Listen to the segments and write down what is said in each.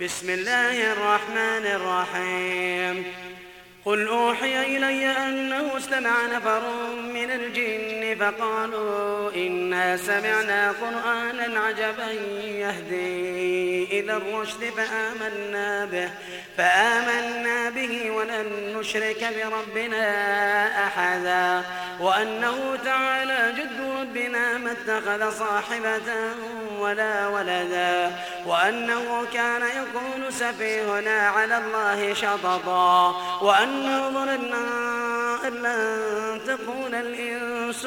بسم الله الرحمن الرحيم. قل أوحي إلي أنه استمع نفر من الجن فقالوا إنا سمعنا قرآنا عجبا يهدي إلى الرشد فآمنا به فآمنا به ولن نشرك بربنا أحدا. وأنه تعالى جد ربنا ما اتخذ صاحبة ولا ولدا. وأنه كان يقول سفيهنا على الله شططا. وأنه ظننا أن لن تكون الإنس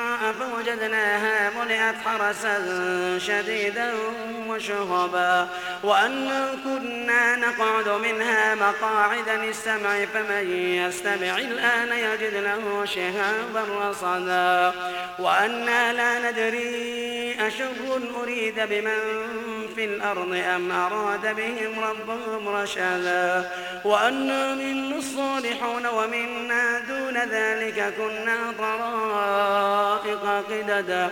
فوجدناها ملئت حرسا شديدا وشهبا وأنا كنا نقعد منها مقاعد للسمع فمن يستمع الآن يجد له شهابا رصدا. وأنا لا ندري أشر أريد بمن في الأرض أم أراد بهم ربهم رشدا. وأنا منا الصالحون ومنا دون ذلك كنا طرائق قددا.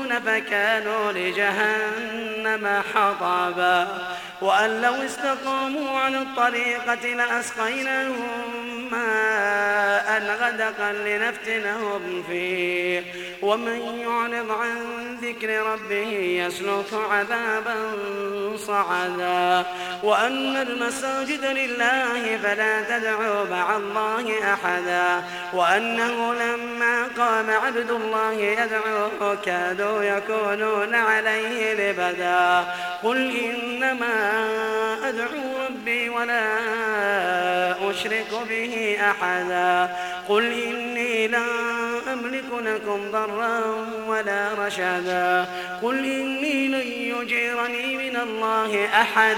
فكانوا لجهنم حطبا. وأن لو استقاموا على الطريقة لأسقيناهم ماء غدقا لنفتنهم فيه. ومن يعرض عن ذكر ربه يسلك عذابا صعدا. وأن المساجد لله فلا تدعوا مع الله أحدا. وأنه لما قام عبد الله يدعوه كادوا يكونون عليه لبدا. قل إنما أدعو ربي ولا أشرك به أحدا. قل إني لا أملك لكم ضرا ولا رشدا. قل إني لن يجيرني من الله أحد.